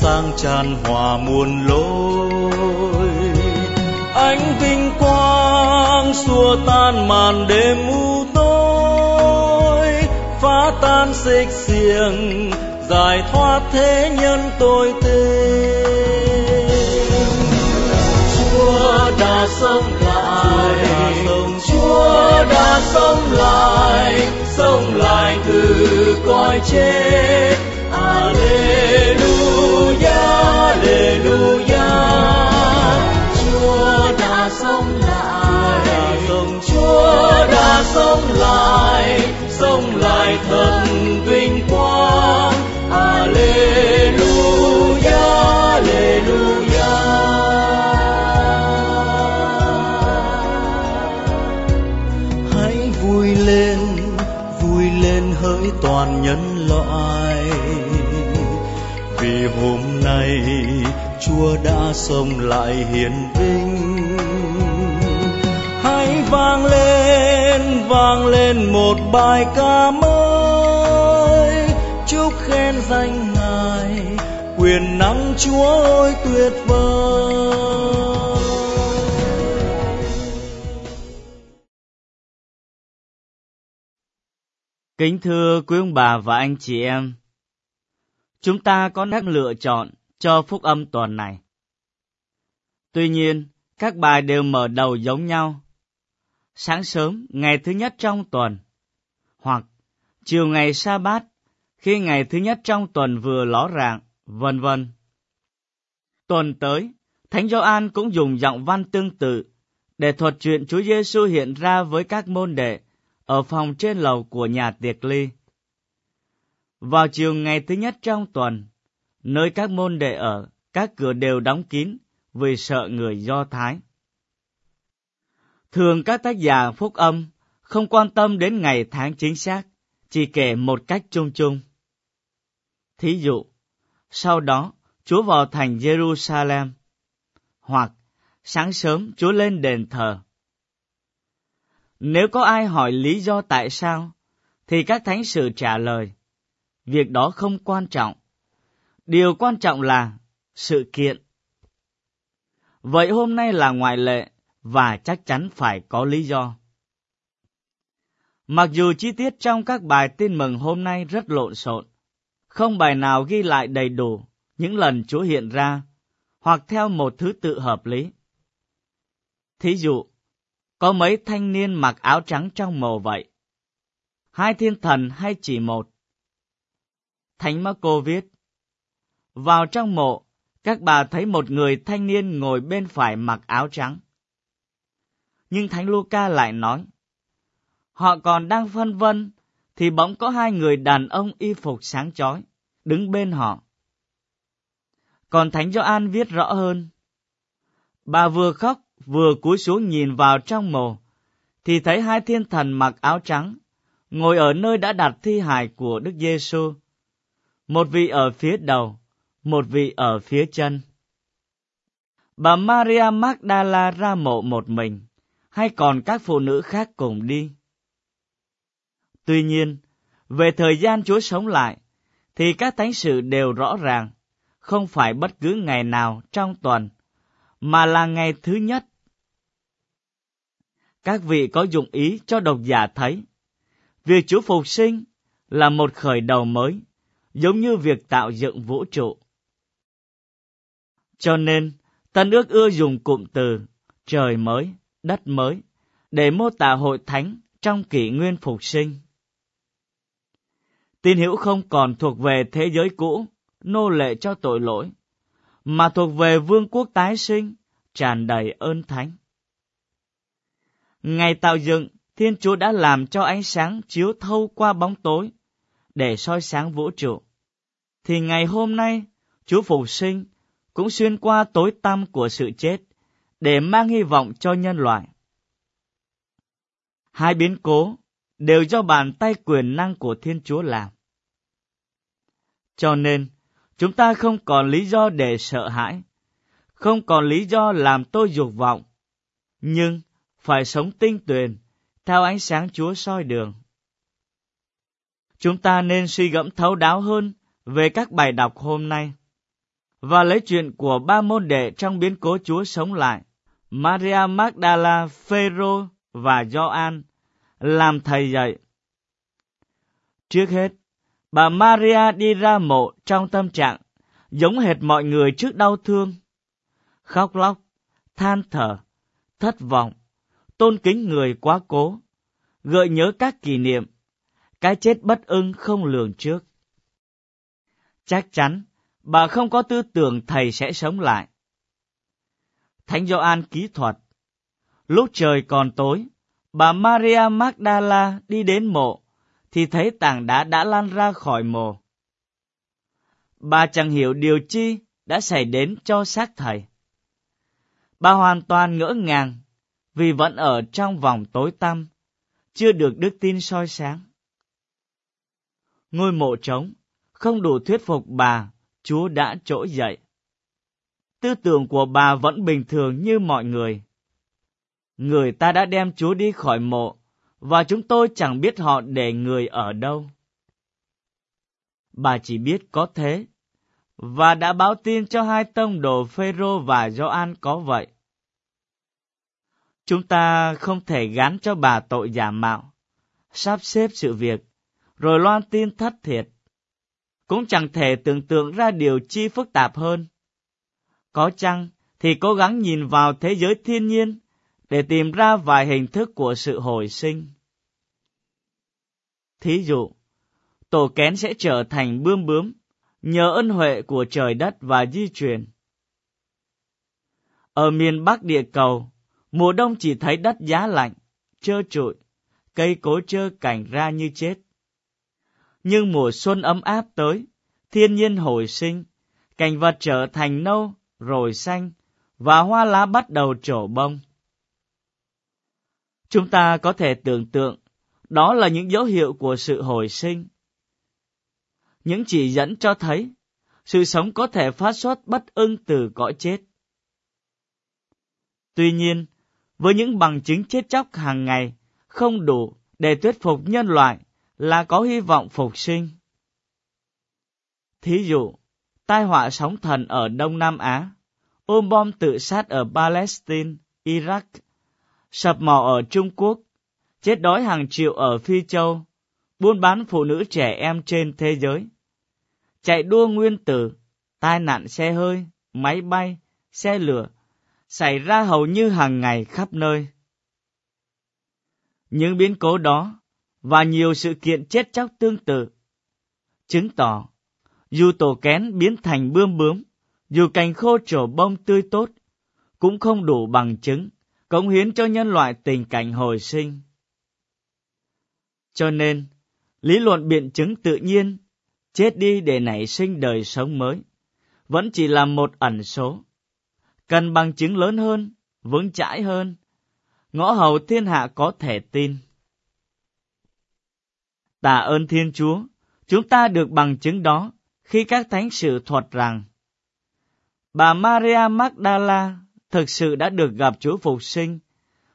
Sang tràn hòa muôn lối. Ánh vinh quang xua tan màn đêm u tối, phá tan xích xiềng, giải thoát thế nhân tôi tên Chúa đã sống lại, Chúa đã sống lại sống lại từ cõi chết sống lại. Chúa đã sống lại sống lại thật Chúa đã sống lại hiền vinh. Hãy vang lên vang lên một bài ca mới. Chúc khen danh ngài quyền năng Chúa ơi tuyệt vời. Kính thưa quý ông bà và anh chị em, chúng ta có các lựa chọn cho phúc âm tuần này. Tuy nhiên, các bài đều mở đầu giống nhau. Sáng sớm, ngày thứ nhất trong tuần, hoặc chiều ngày sa bát khi ngày thứ nhất trong tuần vừa ló rạng, vân vân. Tuần tới, Thánh Gioan cũng dùng giọng văn tương tự để thuật chuyện Chúa Giêsu hiện ra với các môn đệ ở phòng trên lầu của nhà tiệc ly. Vào chiều ngày thứ nhất trong tuần, nơi các môn đệ ở, các cửa đều đóng kín vì sợ người Do Thái. Thường các tác giả phúc âm không quan tâm đến ngày tháng chính xác, chỉ kể một cách chung chung. Thí dụ, sau đó Chúa vào thành Jerusalem, hoặc sáng sớm Chúa lên đền thờ. Nếu có ai hỏi lý do tại sao, thì các thánh sự trả lời, việc đó không quan trọng. Điều quan trọng là sự kiện. Vậy hôm nay là ngoại lệ và chắc chắn phải có lý do. Mặc dù chi tiết trong các bài tin mừng hôm nay rất lộn xộn, không bài nào ghi lại đầy đủ những lần Chúa hiện ra, hoặc theo một thứ tự hợp lý. Thí dụ, có mấy thanh niên mặc áo trắng trong mồ vậy? Hai thiên thần hay chỉ một? Thánh Marco viết, vào trong mộ, các bà thấy một người thanh niên ngồi bên phải mặc áo trắng. Nhưng Thánh Luca lại nói, Họ còn đang phân vân, thì bỗng có hai người đàn ông y phục sáng chói đứng bên họ. Còn Thánh Gioan viết rõ hơn, Bà vừa khóc vừa cúi xuống nhìn vào trong mồ, thì thấy hai thiên thần mặc áo trắng, ngồi ở nơi đã đặt thi hài của Đức Giêsu, một vị ở phía đầu, một vị ở phía chân. Bà Maria Magdala ra mộ một mình, hay còn các phụ nữ khác cùng đi. Tuy nhiên, về thời gian Chúa sống lại, thì các thánh sự đều rõ ràng, không phải bất cứ ngày nào trong tuần, mà là ngày thứ nhất. Các vị có dụng ý cho độc giả thấy, việc Chúa phục sinh là một khởi đầu mới, giống như việc tạo dựng vũ trụ. Cho nên, Tân ước ưa dùng cụm từ trời mới, đất mới để mô tả hội thánh trong kỷ nguyên phục sinh. Tin hữu không còn thuộc về thế giới cũ, nô lệ cho tội lỗi, mà thuộc về vương quốc tái sinh, tràn đầy ơn thánh. Ngày tạo dựng, Thiên Chúa đã làm cho ánh sáng chiếu thâu qua bóng tối, để soi sáng vũ trụ. Thì ngày hôm nay, Chúa Phục sinh cũng xuyên qua tối tăm của sự chết, để mang hy vọng cho nhân loại. Hai biến cố đều do bàn tay quyền năng của Thiên Chúa làm. Cho nên, chúng ta không còn lý do để sợ hãi, không còn lý do làm tôi dục vọng, nhưng phải sống tinh tuyền, theo ánh sáng Chúa soi đường. Chúng ta nên suy gẫm thấu đáo hơn về các bài đọc hôm nay và lấy chuyện của ba môn đệ trong biến cố Chúa sống lại, Maria Magdala, Phêrô và Gioan làm thầy dạy. Trước hết, bà Maria đi ra mộ trong tâm trạng giống hệt mọi người trước đau thương, khóc lóc, than thở, thất vọng, tôn kính người quá cố, gợi nhớ các kỷ niệm, cái chết bất ưng không lường trước. Chắc chắn, bà không có tư tưởng thầy sẽ sống lại. Thánh Gioan Ký thuật Lúc trời còn tối, bà Maria Magdala đi đến mộ, thì thấy tảng đá đã lan ra khỏi mộ. Bà chẳng hiểu điều chi đã xảy đến cho xác thầy. Bà hoàn toàn ngỡ ngàng vì vẫn ở trong vòng tối tăm, chưa được đức tin soi sáng. Ngôi mộ trống không đủ thuyết phục bà, Chúa đã trỗi dậy. Tư tưởng của bà vẫn bình thường như mọi người. Người ta đã đem Chúa đi khỏi mộ, và chúng tôi chẳng biết họ để người ở đâu. Bà chỉ biết có thế, và đã báo tin cho hai tông đồ Phêrô và Gioan có vậy. Chúng ta không thể gán cho bà tội giả mạo, sắp xếp sự việc, rồi loan tin thất thiệt. Cũng chẳng thể tưởng tượng ra điều chi phức tạp hơn. Có chăng thì cố gắng nhìn vào thế giới thiên nhiên để tìm ra vài hình thức của sự hồi sinh. Thí dụ, tổ kén sẽ trở thành bươm bướm nhờ ân huệ của trời đất và di chuyển. Ở miền Bắc địa cầu, Mùa đông chỉ thấy đất giá lạnh, trơ trụi, cây cối trơ cảnh ra như chết. Nhưng mùa xuân ấm áp tới, thiên nhiên hồi sinh, cảnh vật trở thành nâu, rồi xanh, và hoa lá bắt đầu trổ bông. Chúng ta có thể tưởng tượng, đó là những dấu hiệu của sự hồi sinh. Những chỉ dẫn cho thấy, sự sống có thể phát xuất bất ưng từ cõi chết. Tuy nhiên, với những bằng chứng chết chóc hàng ngày không đủ để thuyết phục nhân loại là có hy vọng phục sinh. Thí dụ, tai họa sóng thần ở Đông Nam Á, ôm bom tự sát ở Palestine, Iraq, sập mỏ ở Trung Quốc, chết đói hàng triệu ở Phi Châu, buôn bán phụ nữ trẻ em trên thế giới, chạy đua nguyên tử, tai nạn xe hơi, máy bay, xe lửa, xảy ra hầu như hàng ngày khắp nơi. Những biến cố đó và nhiều sự kiện chết chóc tương tự chứng tỏ dù tổ kén biến thành bươm bướm, dù cành khô trổ bông tươi tốt, cũng không đủ bằng chứng cống hiến cho nhân loại tình cảnh hồi sinh. Cho nên, lý luận biện chứng tự nhiên, chết đi để nảy sinh đời sống mới, vẫn chỉ là một ẩn số cần bằng chứng lớn hơn, vững chãi hơn, ngõ hầu thiên hạ có thể tin. Tạ ơn Thiên Chúa, chúng ta được bằng chứng đó khi các thánh sự thuật rằng bà Maria Magdala thực sự đã được gặp Chúa Phục sinh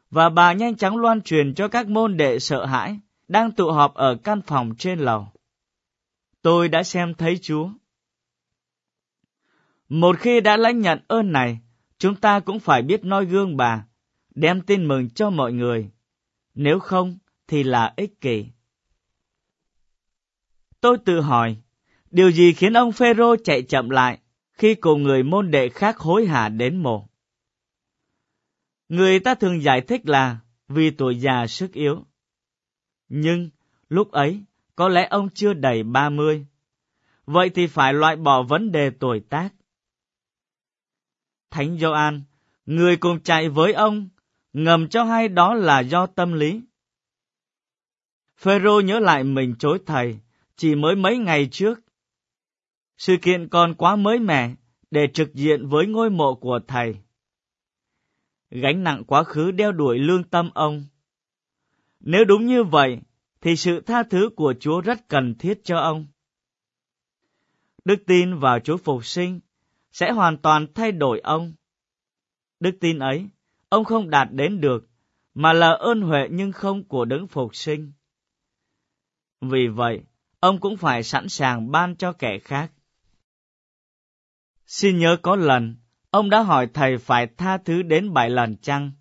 và bà nhanh chóng loan truyền cho các môn đệ sợ hãi đang tụ họp ở căn phòng trên lầu. Tôi đã xem thấy Chúa. Một khi đã lãnh nhận ơn này, chúng ta cũng phải biết noi gương bà, đem tin mừng cho mọi người. Nếu không, thì là ích kỷ. Tôi tự hỏi, điều gì khiến ông Phêrô chạy chậm lại khi cùng người môn đệ khác hối hả đến mộ? Người ta thường giải thích là vì tuổi già sức yếu. Nhưng lúc ấy, có lẽ ông chưa đầy ba mươi. Vậy thì phải loại bỏ vấn đề tuổi tác. Thánh Gioan, người cùng chạy với ông, ngầm cho hay đó là do tâm lý. Phêrô nhớ lại mình chối thầy chỉ mới mấy ngày trước. Sự kiện còn quá mới mẻ để trực diện với ngôi mộ của thầy. Gánh nặng quá khứ đeo đuổi lương tâm ông. Nếu đúng như vậy, thì sự tha thứ của Chúa rất cần thiết cho ông. Đức tin vào Chúa phục sinh sẽ hoàn toàn thay đổi ông. Đức tin ấy, ông không đạt đến được, mà là ơn huệ nhưng không của đấng phục sinh. Vì vậy, ông cũng phải sẵn sàng ban cho kẻ khác. Xin nhớ có lần, ông đã hỏi thầy phải tha thứ đến bảy lần chăng?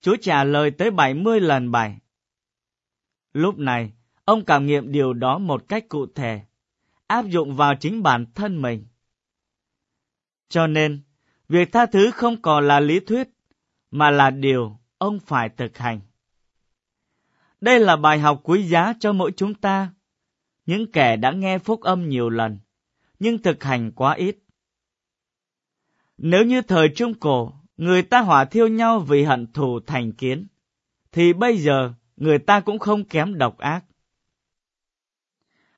Chúa trả lời tới bảy mươi lần bảy. Lúc này, ông cảm nghiệm điều đó một cách cụ thể, áp dụng vào chính bản thân mình. Cho nên, việc tha thứ không còn là lý thuyết, mà là điều ông phải thực hành. Đây là bài học quý giá cho mỗi chúng ta, những kẻ đã nghe phúc âm nhiều lần, nhưng thực hành quá ít. Nếu như thời Trung Cổ, người ta hỏa thiêu nhau vì hận thù thành kiến, thì bây giờ người ta cũng không kém độc ác.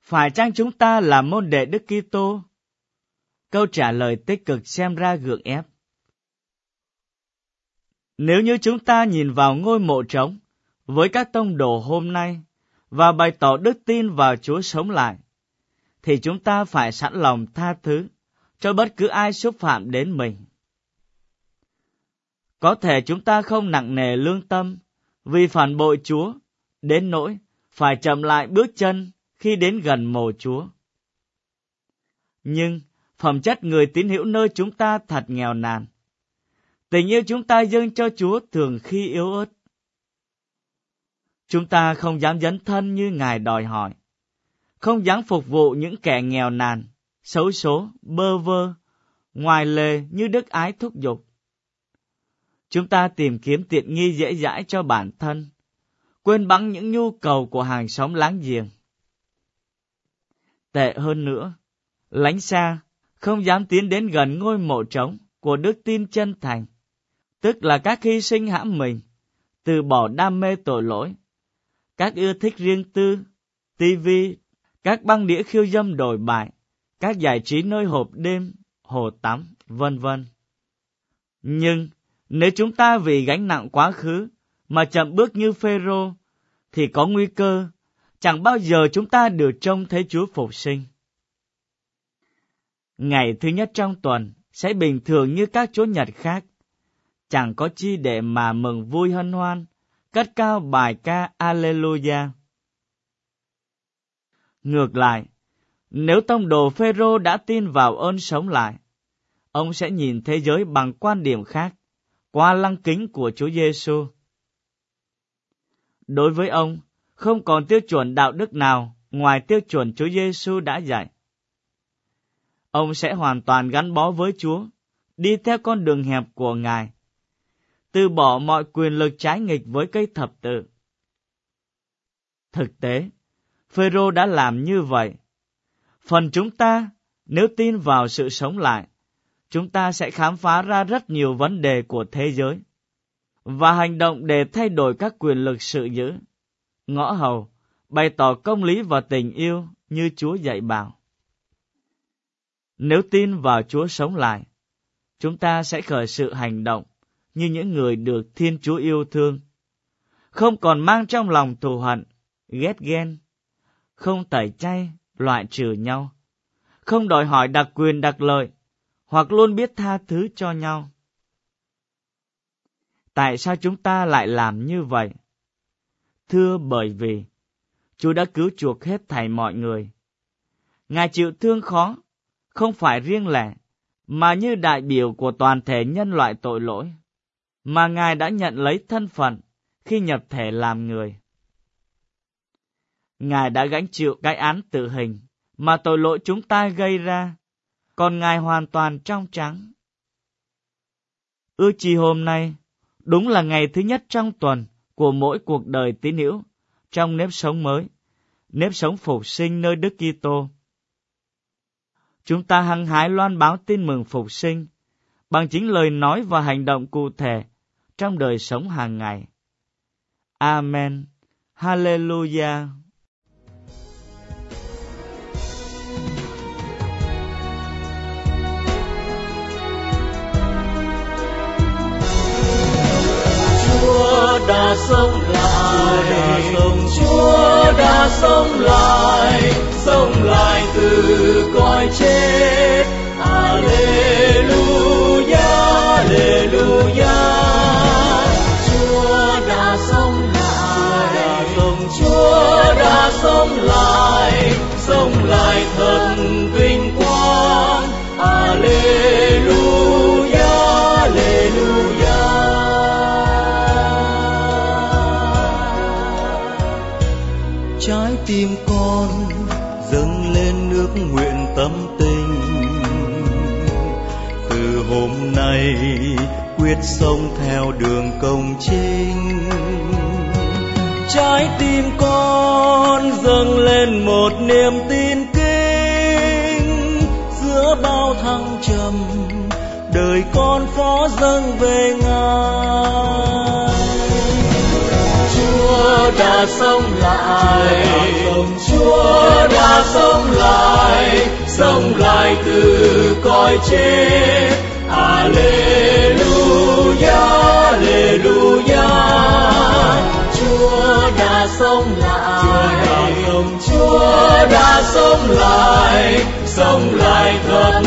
Phải chăng chúng ta là môn đệ Đức Kitô? Câu trả lời tích cực xem ra gượng ép. Nếu như chúng ta nhìn vào ngôi mộ trống với các tông đồ hôm nay và bày tỏ đức tin vào Chúa sống lại, thì chúng ta phải sẵn lòng tha thứ cho bất cứ ai xúc phạm đến mình. Có thể chúng ta không nặng nề lương tâm vì phản bội Chúa, đến nỗi phải chậm lại bước chân khi đến gần mồ Chúa. Nhưng phẩm chất người tín hữu nơi chúng ta thật nghèo nàn. Tình yêu chúng ta dâng cho Chúa thường khi yếu ớt. Chúng ta không dám dấn thân như Ngài đòi hỏi, không dám phục vụ những kẻ nghèo nàn, xấu số, bơ vơ, ngoài lề như đức ái thúc giục. Chúng ta tìm kiếm tiện nghi dễ dãi cho bản thân, quên bẵng những nhu cầu của hàng xóm láng giềng. Tệ hơn nữa, lánh xa, không dám tiến đến gần ngôi mộ trống của đức tin chân thành, tức là các hy sinh hãm mình, từ bỏ đam mê tội lỗi, các ưa thích riêng tư, tivi, các băng đĩa khiêu dâm đồi bại, các giải trí nơi hộp đêm, hồ tắm, vân vân. Nhưng nếu chúng ta vì gánh nặng quá khứ mà chậm bước như Phêrô, thì có nguy cơ chẳng bao giờ chúng ta được trông thấy Chúa phục sinh. Ngày thứ nhất trong tuần sẽ bình thường như các chúa nhật khác, chẳng có chi để mà mừng vui hân hoan, cất cao bài ca Alleluia. Ngược lại, nếu tông đồ Phêrô đã tin vào ơn sống lại, ông sẽ nhìn thế giới bằng quan điểm khác, qua lăng kính của Chúa Giêsu. Đối với ông, không còn tiêu chuẩn đạo đức nào ngoài tiêu chuẩn Chúa Giêsu đã dạy. Ông sẽ hoàn toàn gắn bó với Chúa, đi theo con đường hẹp của Ngài, từ bỏ mọi quyền lực trái nghịch với cây thập tự. Thực tế, Phêrô đã làm như vậy. Phần chúng ta, nếu tin vào sự sống lại, chúng ta sẽ khám phá ra rất nhiều vấn đề của thế giới và hành động để thay đổi các quyền lực sự giữ ngõ hầu, bày tỏ công lý và tình yêu như Chúa dạy bảo. Nếu tin vào Chúa sống lại, chúng ta sẽ khởi sự hành động như những người được Thiên Chúa yêu thương, không còn mang trong lòng thù hận, ghét ghen, không tẩy chay, loại trừ nhau, không đòi hỏi đặc quyền đặc lợi, hoặc luôn biết tha thứ cho nhau. Tại sao chúng ta lại làm như vậy? Thưa bởi vì Chúa đã cứu chuộc hết thảy mọi người. Ngài chịu thương khó, không phải riêng lẻ, mà như đại biểu của toàn thể nhân loại tội lỗi, mà Ngài đã nhận lấy thân phận khi nhập thể làm người. Ngài đã gánh chịu cái án tử hình mà tội lỗi chúng ta gây ra, còn Ngài hoàn toàn trong trắng. Ước chi hôm nay, đúng là ngày thứ nhất trong tuần, của mỗi cuộc đời tín hữu trong nếp sống mới, nếp sống phục sinh nơi Đức Kitô. Chúng ta hăng hái loan báo tin mừng phục sinh bằng chính lời nói và hành động cụ thể trong đời sống hàng ngày. Amen. Hallelujah. Chúa đã sống lại, Chúa đã sống lại, sống lại từ cõi chết. Alleluia, Chúa đã sống lại, Chúa đã sống lại, sống lại thật vinh quang. Alleluia, Alleluia. trái tim con dâng lên nước nguyện tâm tình từ hôm nay quyết sống theo đường công chính trái tim con dâng lên một niềm tin kinh giữa bao thăng trầm đời con phó dâng về ngài Chúa đã sống lại, Chúa đã sống lại, sống lại từ cõi chết. Alleluia, Alleluia. Sống lại. Chúa đã sống Chúa đã sống lại, sống lại thật